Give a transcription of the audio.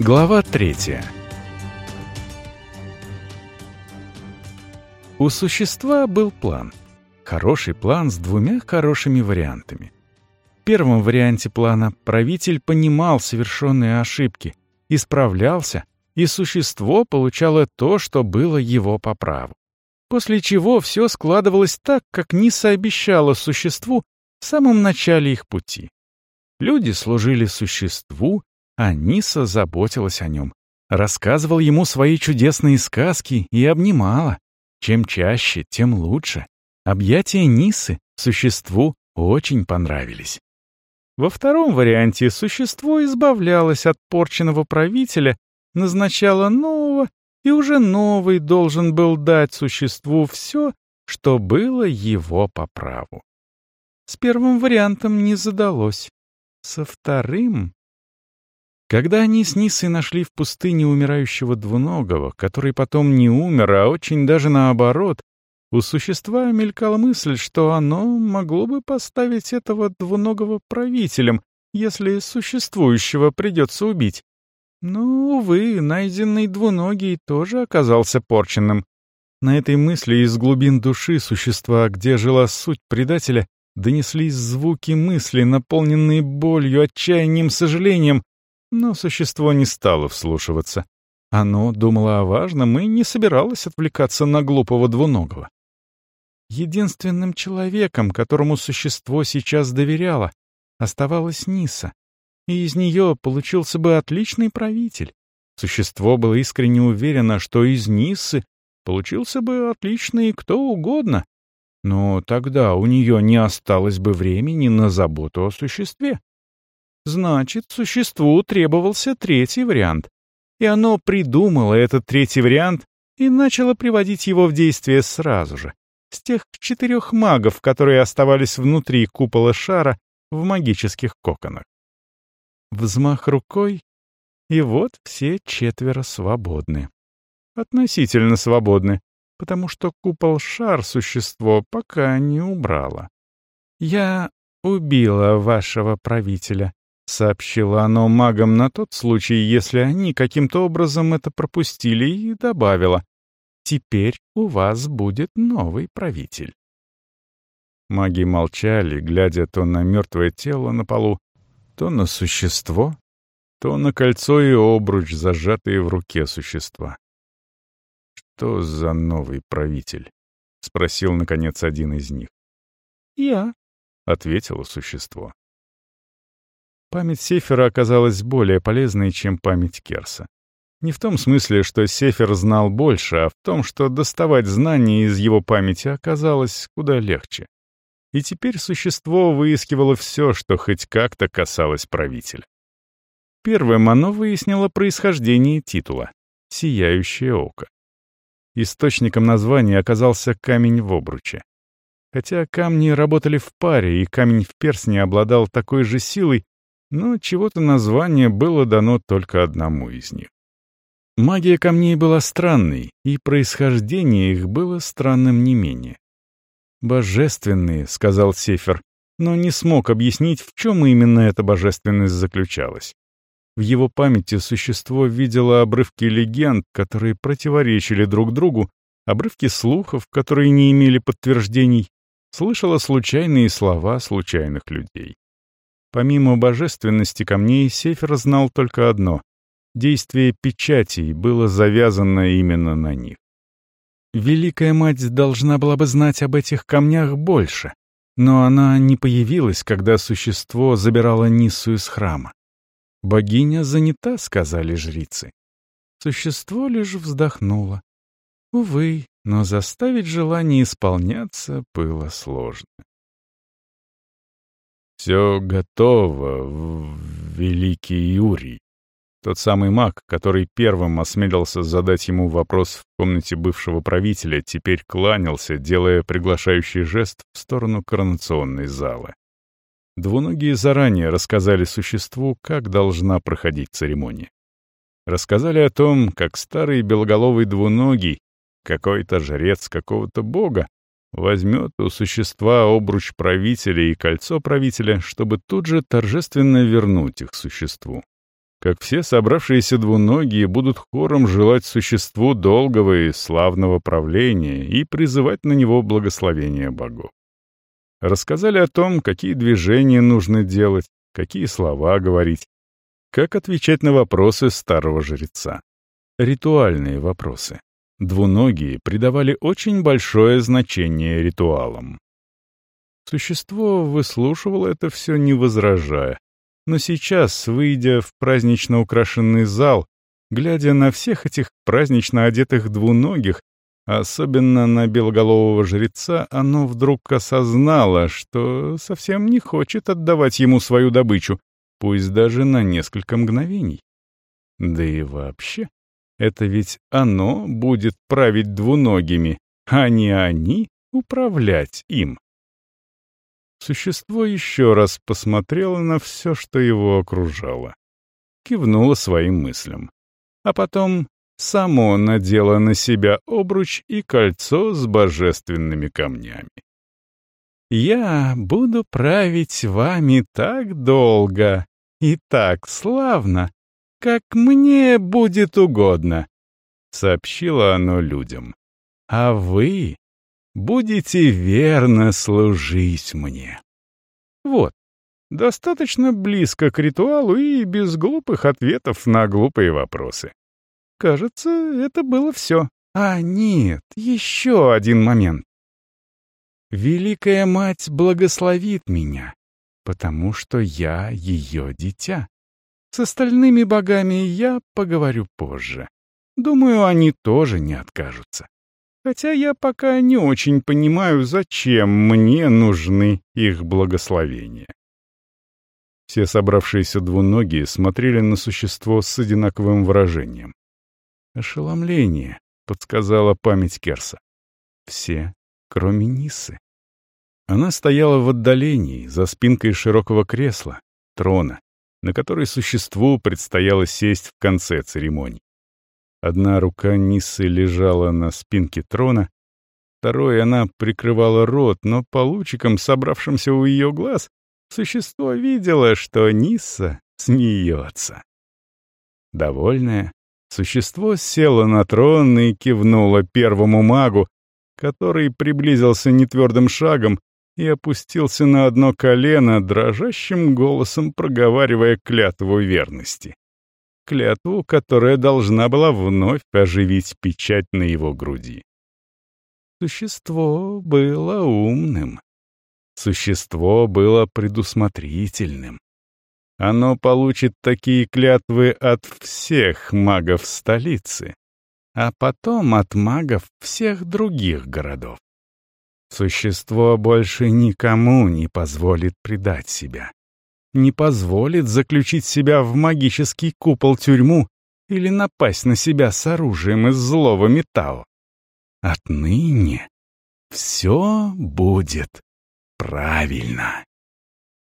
Глава третья. У существа был план. Хороший план с двумя хорошими вариантами. В первом варианте плана правитель понимал совершенные ошибки, исправлялся, и существо получало то, что было его по праву. После чего все складывалось так, как Ниса обещала существу в самом начале их пути. Люди служили существу, а Ниса заботилась о нем, рассказывал ему свои чудесные сказки и обнимала. Чем чаще, тем лучше. Объятия Нисы существу очень понравились. Во втором варианте существо избавлялось от порченного правителя, назначало нового, и уже новый должен был дать существу все, что было его по праву. С первым вариантом не задалось. Со вторым... Когда они с Нисой нашли в пустыне умирающего двуногого, который потом не умер, а очень даже наоборот, у существа мелькала мысль, что оно могло бы поставить этого двуногого правителем, если существующего придется убить. Но, увы, найденный двуногий тоже оказался порченным. На этой мысли из глубин души существа, где жила суть предателя, донеслись звуки мысли, наполненные болью, отчаянием, сожалением, но существо не стало вслушиваться. Оно думало о важном и не собиралось отвлекаться на глупого двуногого. Единственным человеком, которому существо сейчас доверяло, оставалась Ниса, и из нее получился бы отличный правитель. Существо было искренне уверено, что из Нисы получился бы отличный кто угодно, но тогда у нее не осталось бы времени на заботу о существе. Значит, существу требовался третий вариант. И оно придумало этот третий вариант и начало приводить его в действие сразу же, с тех четырех магов, которые оставались внутри купола шара в магических коконах. Взмах рукой, и вот все четверо свободны. Относительно свободны, потому что купол-шар существо пока не убрало. «Я убила вашего правителя», — сообщило оно магам на тот случай, если они каким-то образом это пропустили, и добавило. «Теперь у вас будет новый правитель». Маги молчали, глядя то на мертвое тело на полу, то на существо, то на кольцо и обруч, зажатые в руке существа что за новый правитель?» — спросил, наконец, один из них. «Я», — ответило существо. Память Сефера оказалась более полезной, чем память Керса. Не в том смысле, что Сефер знал больше, а в том, что доставать знания из его памяти оказалось куда легче. И теперь существо выискивало все, что хоть как-то касалось правителя. Первым оно выяснило происхождение титула — «Сияющее око». Источником названия оказался камень в обруче. Хотя камни работали в паре, и камень в перстне обладал такой же силой, но чего-то название было дано только одному из них. Магия камней была странной, и происхождение их было странным не менее. «Божественные», — сказал Сефер, но не смог объяснить, в чем именно эта божественность заключалась. В его памяти существо видело обрывки легенд, которые противоречили друг другу, обрывки слухов, которые не имели подтверждений, слышало случайные слова случайных людей. Помимо божественности камней, Сефер знал только одно — действие печатей было завязано именно на них. Великая Мать должна была бы знать об этих камнях больше, но она не появилась, когда существо забирало Ниссу из храма. «Богиня занята», — сказали жрицы. Существо лишь вздохнуло. Увы, но заставить желание исполняться было сложно. «Все готово, великий Юрий», тот самый маг, который первым осмелился задать ему вопрос в комнате бывшего правителя, теперь кланялся, делая приглашающий жест в сторону коронационной залы. Двуногие заранее рассказали существу, как должна проходить церемония. Рассказали о том, как старый белоголовый двуногий, какой-то жрец какого-то бога, возьмет у существа обруч правителя и кольцо правителя, чтобы тут же торжественно вернуть их существу. как все собравшиеся двуногие будут хором желать существу долгого и славного правления и призывать на него благословения богов. Рассказали о том, какие движения нужно делать, какие слова говорить, как отвечать на вопросы старого жреца. Ритуальные вопросы. Двуногие придавали очень большое значение ритуалам. Существо выслушивало это все, не возражая. Но сейчас, выйдя в празднично украшенный зал, глядя на всех этих празднично одетых двуногих, особенно на белоголового жреца, оно вдруг осознало, что совсем не хочет отдавать ему свою добычу, пусть даже на несколько мгновений. Да и вообще, это ведь оно будет править двуногими, а не они управлять им. Существо еще раз посмотрело на все, что его окружало. Кивнуло своим мыслям. А потом само надело на себя обруч и кольцо с божественными камнями. «Я буду править вами так долго и так славно, как мне будет угодно», — сообщило оно людям. «А вы будете верно служить мне». Вот, достаточно близко к ритуалу и без глупых ответов на глупые вопросы. Кажется, это было все. А нет, еще один момент. Великая Мать благословит меня, потому что я ее дитя. С остальными богами я поговорю позже. Думаю, они тоже не откажутся. Хотя я пока не очень понимаю, зачем мне нужны их благословения. Все собравшиеся двуногие смотрели на существо с одинаковым выражением. «Ошеломление», — подсказала память Керса. «Все, кроме Нисы». Она стояла в отдалении, за спинкой широкого кресла, трона, на который существу предстояло сесть в конце церемонии. Одна рука Ниссы лежала на спинке трона, второй она прикрывала рот, но по лучикам, собравшимся у ее глаз, существо видело, что Нисса смеется. Довольная, существо село на трон и кивнуло первому магу, который приблизился нетвердым шагом и опустился на одно колено, дрожащим голосом проговаривая клятву верности. Клятву, которая должна была вновь оживить печать на его груди. Существо было умным. Существо было предусмотрительным. Оно получит такие клятвы от всех магов столицы, а потом от магов всех других городов. Существо больше никому не позволит предать себя. Не позволит заключить себя в магический купол-тюрьму или напасть на себя с оружием из злого металла. Отныне все будет правильно.